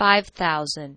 five thousand.